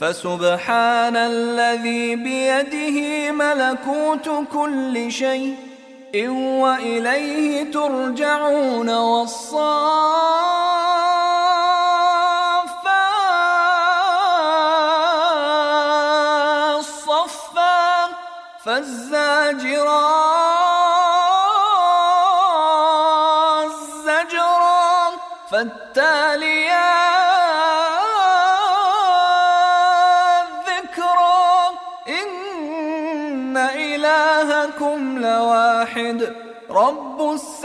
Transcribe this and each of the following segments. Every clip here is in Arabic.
فسبحان الذي بيده ملكوت كل شيء إن وإليه ترجعون والصافات صفا فالزاجرات زجرا فالتاليات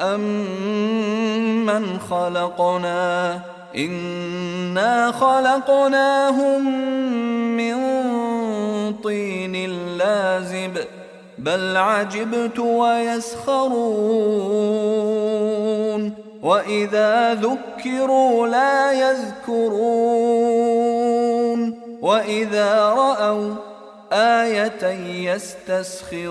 أم من خلقنا؟ إنا خلقناهم من طين لازب بل عجبت ويسخرون وإذا ذكروا لا يذكرون وإذا رأوا آية يستسخرون.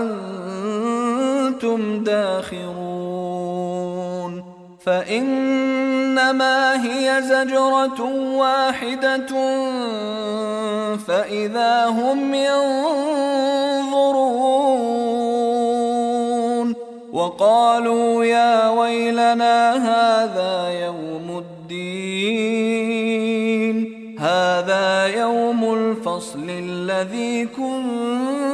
وأنتم داخرون. فإنما هي زجرة واحدة فإذا هم ينظرون. وقالوا يا ويلنا هذا يوم الدين هذا يوم الفصل الذي كنتم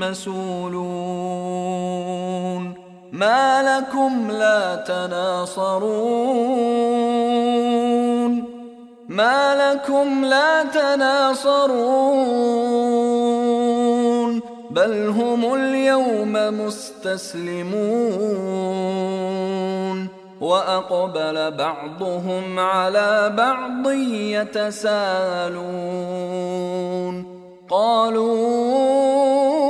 مسؤولون ما لكم لا تناصرون. ما لكم لا تناصرون. بل هم اليوم مستسلمون. وأقبل بعضهم على بعض يتساءلون. قالوا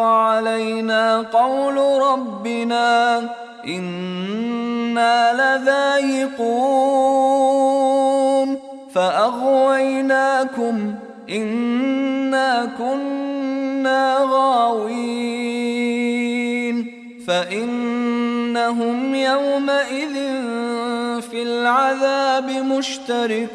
علينا قول ربنا إنا لذائقون فأغويناكم إنا كنا غاوين فإنا إنهم يومئذ في العذاب مشتركون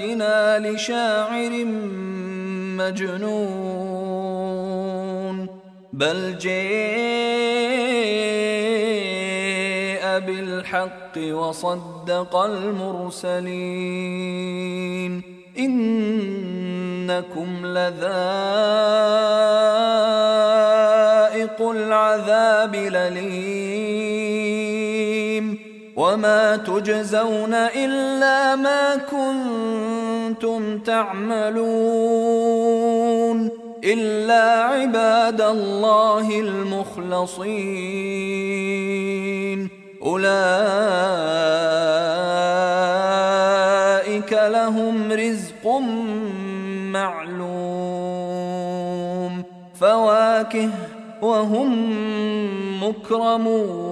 آلهتنا لشاعر مجنون بل جاء بالحق وصدق المرسلين إنكم لذائق العذاب لليم وما تجزون إلا ما كنتم تعملون إلا عباد الله المخلصين. أولئك لهم رزق معلوم. فواكه وهم مكرمون.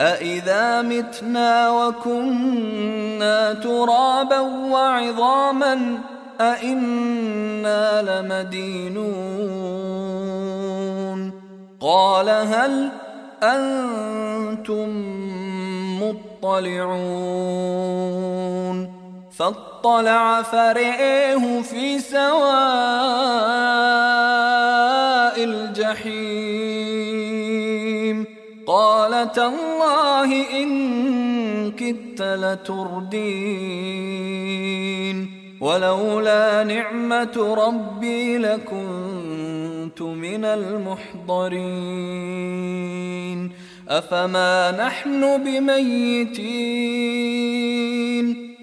أإذا متنا وكنا ترابا وعظاما أإنا لمدينون قال هل أنتم مطلعون فاطلع فرئه في سواء قال تالله إن كدت لتردين ولولا نعمة ربي لكنت من المحضرين أفما نحن بميتين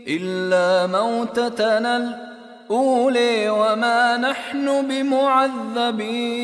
إلا موتتنا الأولي وما نحن بمعذبين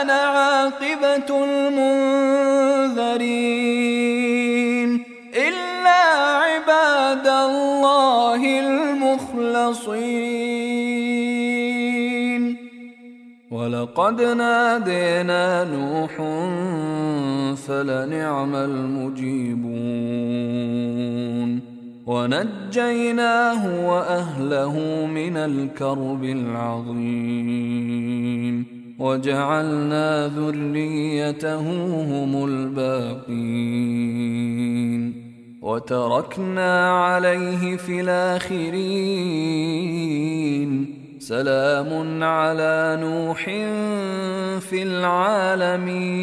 كان عاقبة المنذرين إلا عباد الله المخلصين. ولقد نادينا نوح فلنعم المجيبون. ونجيناه وأهله من الكرب العظيم. وجعلنا ذريته هم الباقين وتركنا عليه في الآخرين سلام على نوح في العالمين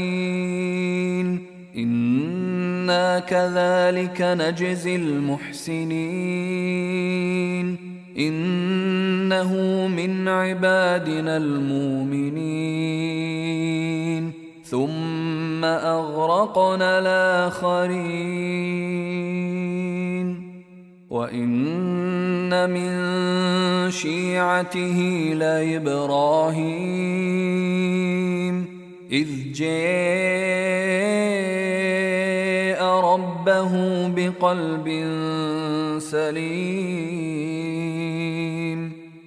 إنا كذلك نجزي المحسنين إنه من عبادنا المؤمنين. ثم أغرقنا الآخرين. وإن من شيعته لإبراهيم. إذ جاء ربه بقلب سليم.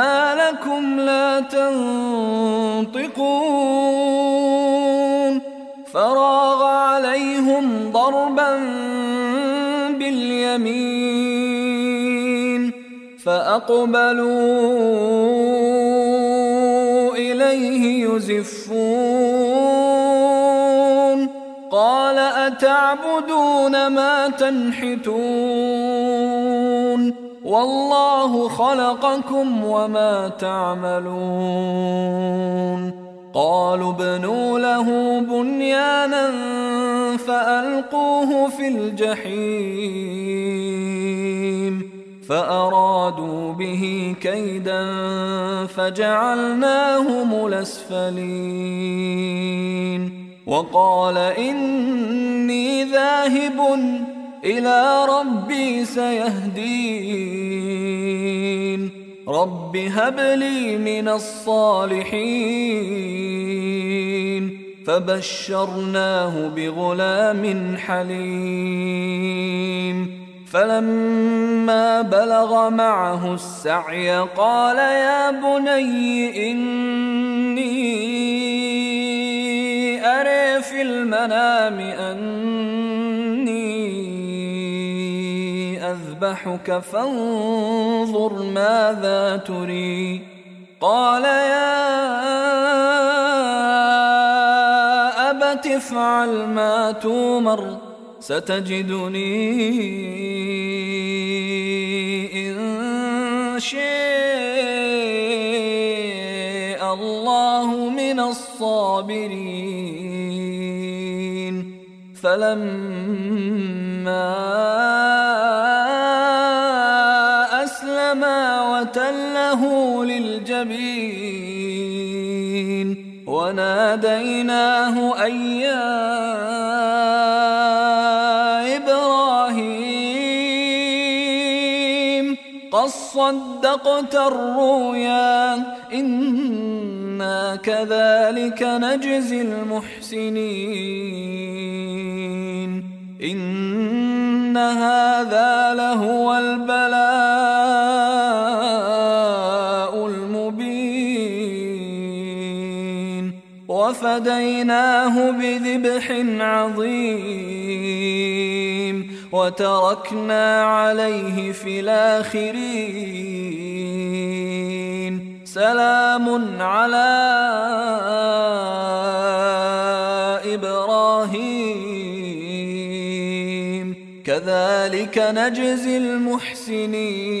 ما لكم لا تنطقون فراغ عليهم ضربا باليمين فأقبلوا إليه يزفون قال أتعبدون ما تنحتون والله خلقكم وما تعملون. قالوا ابنوا له بنيانا فألقوه في الجحيم. فأرادوا به كيدا فجعلناهم الاسفلين وقال إني ذاهب إلى ربي سيهدين. رب هب لي من الصالحين. فبشرناه بغلام حليم. فلما بلغ معه السعي قال يا بني إني أري في المنام اني اذبحك فانظر ماذا تري. قال يا أبت افعل ما تومر ستجدني إن شاء الله من الصابرين. فلما وتله للجبين وناديناه أن يا إبراهيم قد صدقت الرؤيا إنا كذلك نجزي المحسنين إن هذا وفديناه بذبح عظيم وتركنا عليه في الآخرين سلام على كذلك نجزي المحسنين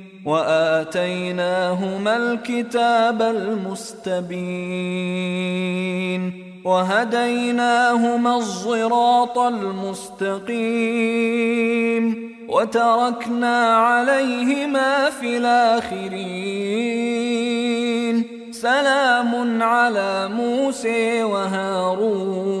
وآتيناهما الكتاب المستبين وهديناهما الصراط المستقيم وتركنا عليهما في الآخرين. سلام على موسى وهارون.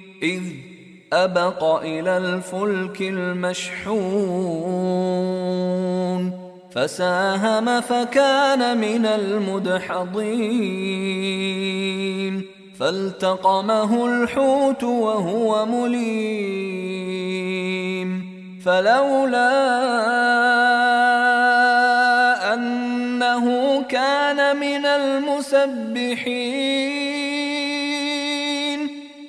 إذ أبق إلى الفلك المشحون فساهم فكان من المدحضين فالتقمه الحوت وهو مليم فلولا أنه كان من المسبحين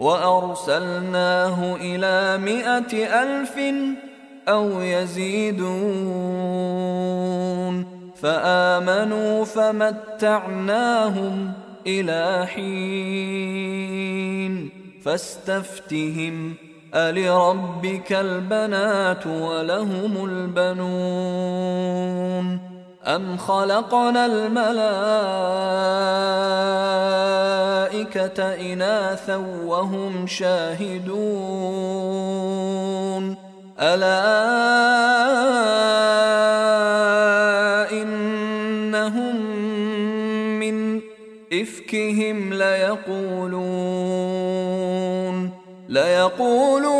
وأرسلناه إلى مائه ألف أو يزيدون. فآمنوا فمتعناهم إلى حين. فاستفتهم ألربك البنات ولهم البنون. أم خلقنا الملائكة إناثا وهم شاهدون ألا إنهم من إفكهم ليقولون ليقولون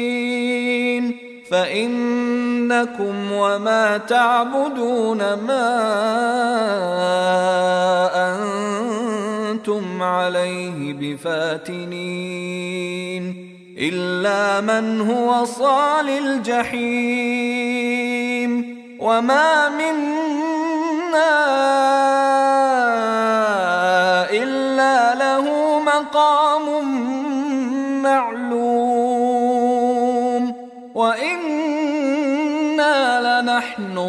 فإنكم وما تعبدون ما أنتم عليه بفاتنين إلا من هو صال الجحيم وما منا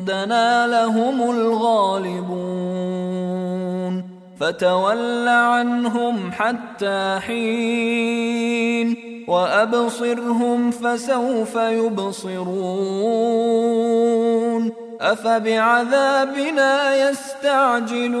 جندنا لهم الغالبون. فتول عنهم حتى حين وأبصرهم فسوف يبصرون. أفبعذابنا يستعجلون.